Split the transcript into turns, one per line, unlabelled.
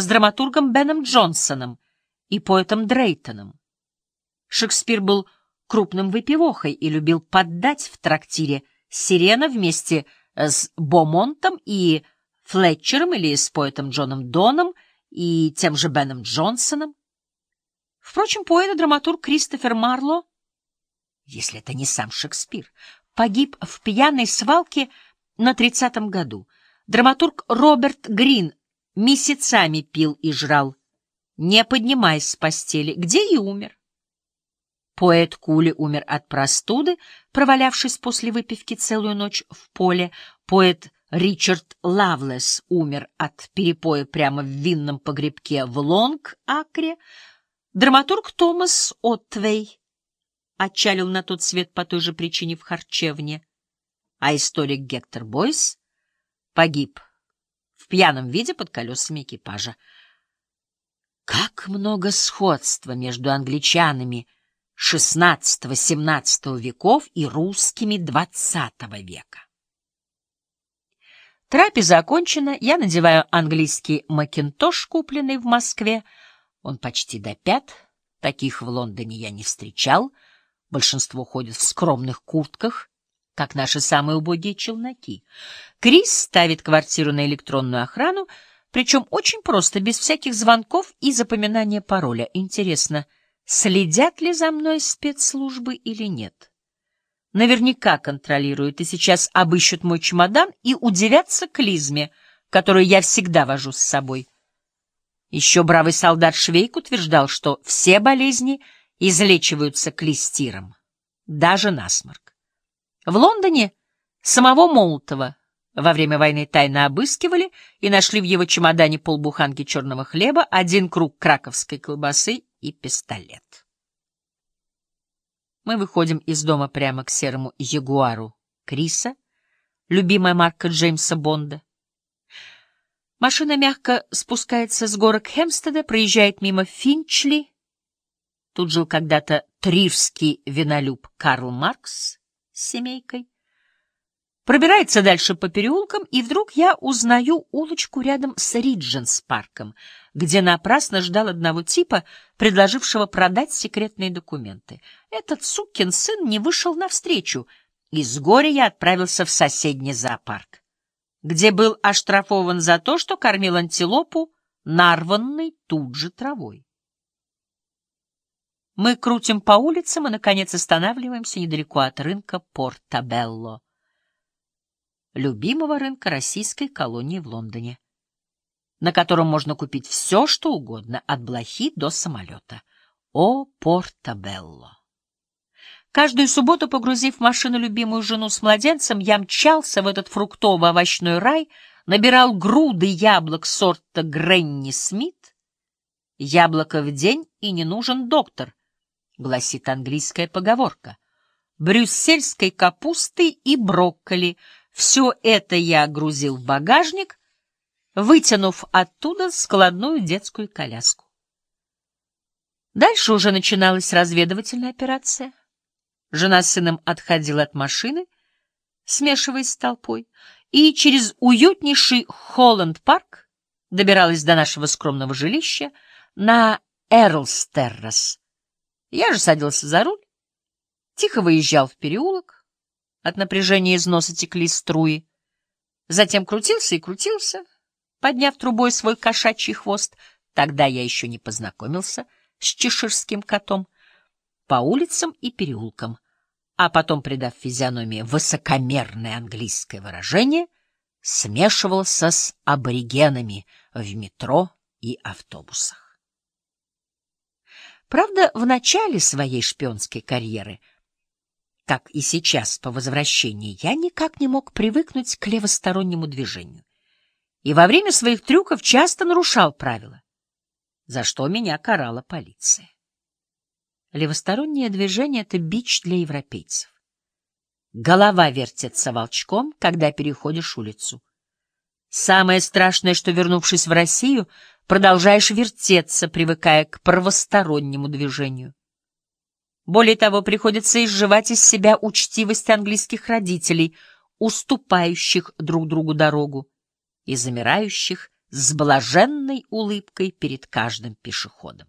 с драматургом Беном Джонсоном и поэтом Дрейтоном. Шекспир был крупным выпивохой и любил поддать в трактире «Сирена» вместе с Бомонтом и Флетчером или с поэтом Джоном Доном и тем же Беном Джонсоном. Впрочем, поэт и драматург Кристофер Марло, если это не сам Шекспир, погиб в пьяной свалке на тридцатом году. Драматург Роберт Грин месяцами пил и жрал, не поднимаясь с постели, где и умер. Поэт Кули умер от простуды, провалявшись после выпивки целую ночь в поле. Поэт Ричард Лавлес умер от перепоя прямо в винном погребке в Лонг-Акре. Драматург Томас Оттвей отчалил на тот свет по той же причине в харчевне, а историк Гектор Бойс погиб пьяном виде под колесами экипажа. Как много сходства между англичанами — XVI-XVII веков и русскими XX века. Трапеза окончена, я надеваю английский макинтош, купленный в Москве. Он почти до пят, таких в Лондоне я не встречал. Большинство ходят в скромных куртках, как наши самые убогие челноки. Крис ставит квартиру на электронную охрану, причем очень просто, без всяких звонков и запоминания пароля. Интересно, — следят ли за мной спецслужбы или нет. Наверняка контролируют и сейчас обыщут мой чемодан и удивятся клизме, которую я всегда вожу с собой. Еще бравый солдат Швейк утверждал, что все болезни излечиваются клистиром, даже насморк. В Лондоне самого Молотова во время войны тайно обыскивали и нашли в его чемодане полбуханки черного хлеба, один круг краковской колбасы и пистолет. Мы выходим из дома прямо к серому ягуару Криса, любимая марка Джеймса Бонда. Машина мягко спускается с горок Хемстеда, проезжает мимо Финчли. Тут жил когда-то тривский винолюб Карл Маркс с семейкой. Пробирается дальше по переулкам, и вдруг я узнаю улочку рядом с Ридженс-парком, где напрасно ждал одного типа, предложившего продать секретные документы. Этот сукин сын не вышел навстречу, и с горя я отправился в соседний зоопарк, где был оштрафован за то, что кормил антилопу, нарванной тут же травой. Мы крутим по улицам и, наконец, останавливаемся недалеко от рынка Порт-Табелло любимого рынка российской колонии в Лондоне, на котором можно купить все, что угодно, от блохи до самолета. О, Портабелло! Каждую субботу, погрузив в машину любимую жену с младенцем, я мчался в этот фруктово-овощной рай, набирал груды яблок сорта Гренни Смит. «Яблоко в день и не нужен доктор», — гласит английская поговорка. Брюссельской капусты и брокколи — все это я грузил в багажник, вытянув оттуда складную детскую коляску. Дальше уже начиналась разведывательная операция. Жена с сыном отходила от машины, смешиваясь с толпой, и через уютнейший Холланд-парк добиралась до нашего скромного жилища на Эрлстеррас. Я же садился за руль, тихо выезжал в переулок, от напряжения из носа текли струи. Затем крутился и крутился, подняв трубой свой кошачий хвост. Тогда я еще не познакомился с чеширским котом. По улицам и переулкам, а потом, придав физиономии высокомерное английское выражение, смешивался с аборигенами в метро и автобусах. Правда, в начале своей шпионской карьеры — как и сейчас по возвращении, я никак не мог привыкнуть к левостороннему движению. И во время своих трюков часто нарушал правила, за что меня карала полиция. Левостороннее движение — это бич для европейцев. Голова вертится волчком, когда переходишь улицу. Самое страшное, что, вернувшись в Россию, продолжаешь вертеться, привыкая к правостороннему движению. Более того, приходится изживать из себя учтивость английских родителей, уступающих друг другу дорогу и замирающих с блаженной улыбкой перед каждым пешеходом.